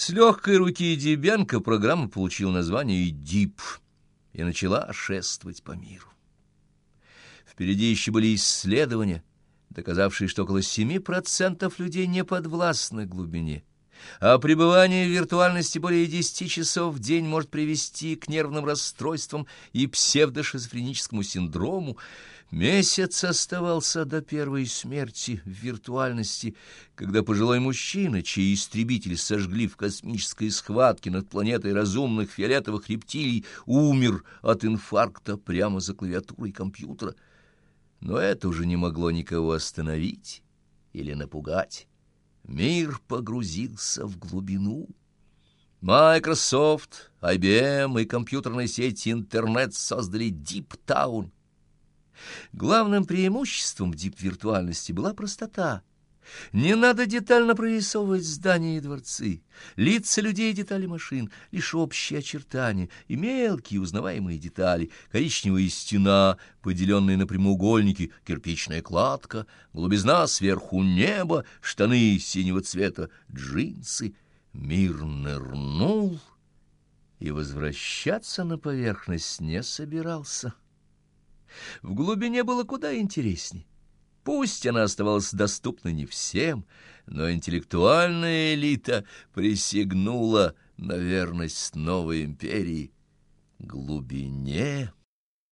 С легкой руки Дебенко программа получила название «ДИП» и начала шествовать по миру. Впереди еще были исследования, доказавшие, что около 7% людей не подвластны глубине, а пребывание в виртуальности более 10 часов в день может привести к нервным расстройствам и псевдошизофреническому синдрому. Месяц оставался до первой смерти в виртуальности, когда пожилой мужчина, чей истребитель сожгли в космической схватке над планетой разумных фиолетовых рептилий, умер от инфаркта прямо за клавиатурой компьютера. Но это уже не могло никого остановить или напугать. Мир погрузился в глубину. Microsoft, IBM и компьютерная сеть интернет создали Deep Town. Главным преимуществом дип-виртуальности была простота — не надо детально прорисовывать здания и дворцы, лица людей и детали машин, лишь общие очертания и мелкие узнаваемые детали, коричневая стена, поделенная на прямоугольники, кирпичная кладка, глубизна сверху неба, штаны синего цвета, джинсы. Мир нырнул и возвращаться на поверхность не собирался. В глубине было куда интересней. Пусть она оставалась доступна не всем, но интеллектуальная элита присягнула на верность новой империи глубине.